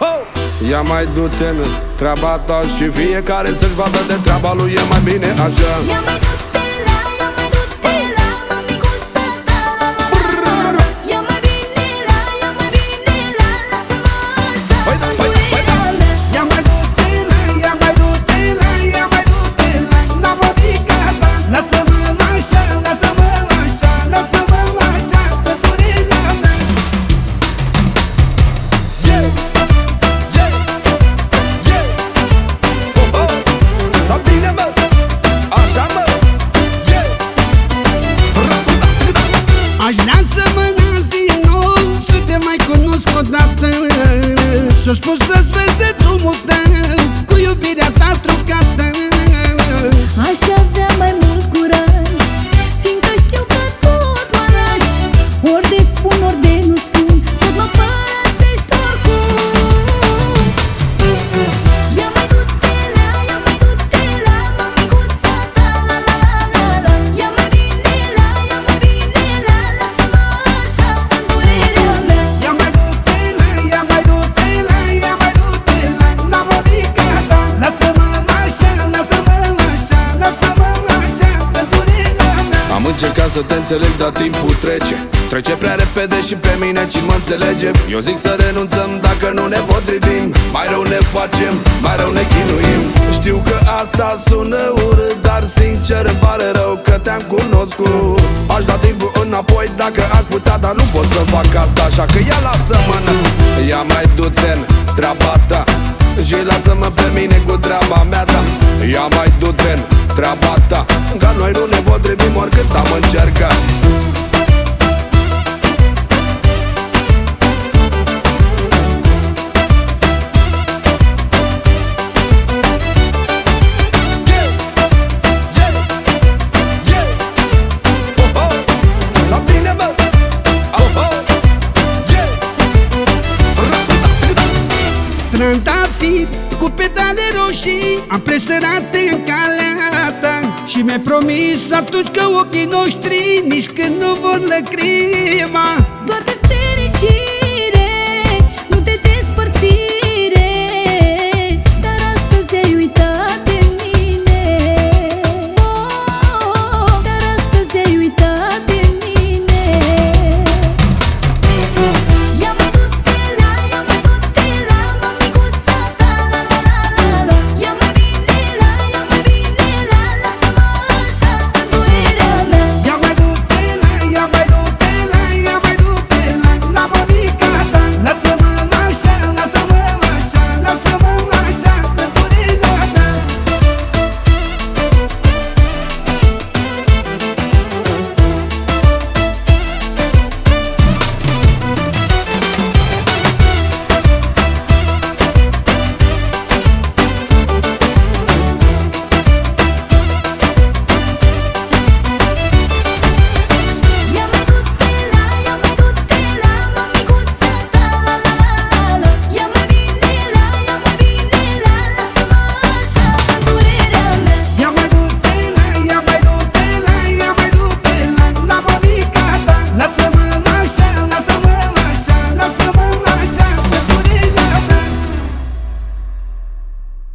Ho! Ia mai du-te în treaba ta Și fiecare să-și vadă de treaba lui E mai bine așa Ia mai du-te cunosc odată S-a spus să-ți vezi de să te înțeleg, dar timpul trece. Trece prea repede și pe mine ci mă înțelege. Eu zic să renunțăm dacă nu ne potrivim. Mai rău ne facem, mai rău ne chinuim. Știu că asta sună urât Dar sincer îmi pare rău că te-am cunoscut. Aș da timpul înapoi dacă aș putea Dar nu pot să fac asta așa că ia lasă-mă n- Ia mai du-te treaba ta și lasă-mă pe mine cu treaba mea ta Ia mai du-te treaba ta. Că noi nu ne potrivim oricât am încercat. Yeah! Yeah! Yeah! Oh, oh! La bine, mă! Oh, oh! Yeah! Trandafiri cu pedale roșii Am presărat în calea ta Și mi-ai promis atunci că ochii noștri Nici când nu vor lăcrima